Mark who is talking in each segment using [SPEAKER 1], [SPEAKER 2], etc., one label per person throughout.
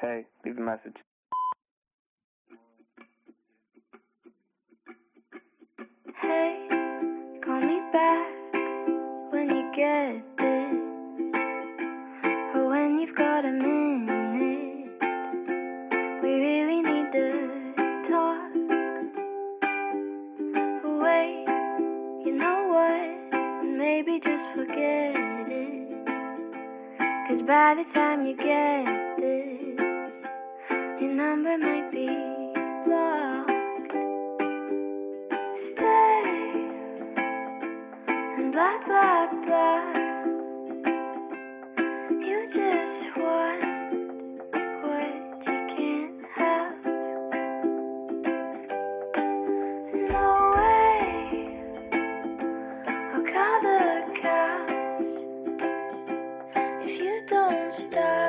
[SPEAKER 1] Hey, leave a message.
[SPEAKER 2] Hey, call me back when you get this, or when you've got a minute. We really need to talk. Wait, you know what? Maybe just forget it. Cause by the time you get your number might be blocked. Stay and blah blah blah. You just want what you can't have. No way. I'll call the cops if you don't stop.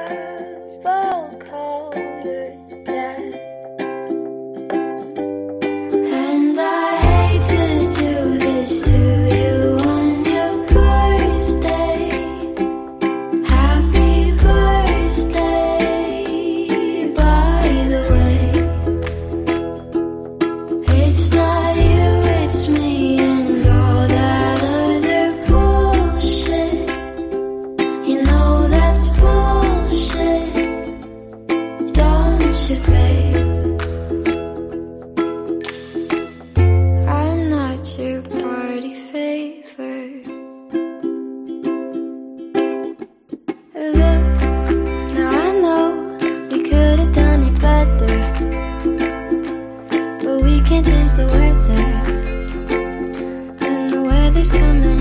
[SPEAKER 2] Change the weather, and the weather's coming.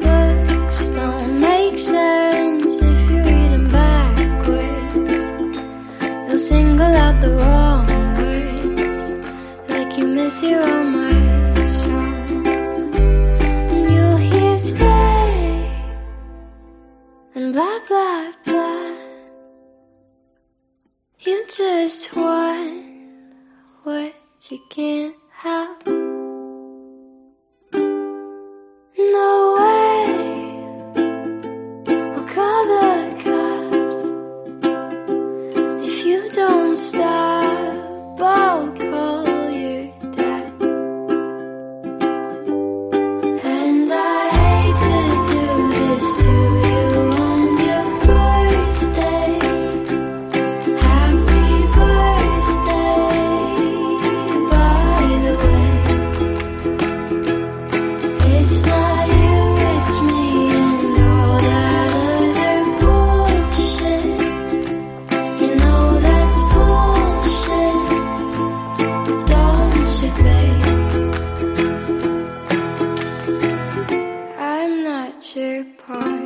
[SPEAKER 2] Books don't make sense if you read them backwards. They'll single out the wrong words, like you all my songs. And you'll hear stay and blah blah blah. You just want what you can't have. No way, I'll call the cops if you don't stop. apart.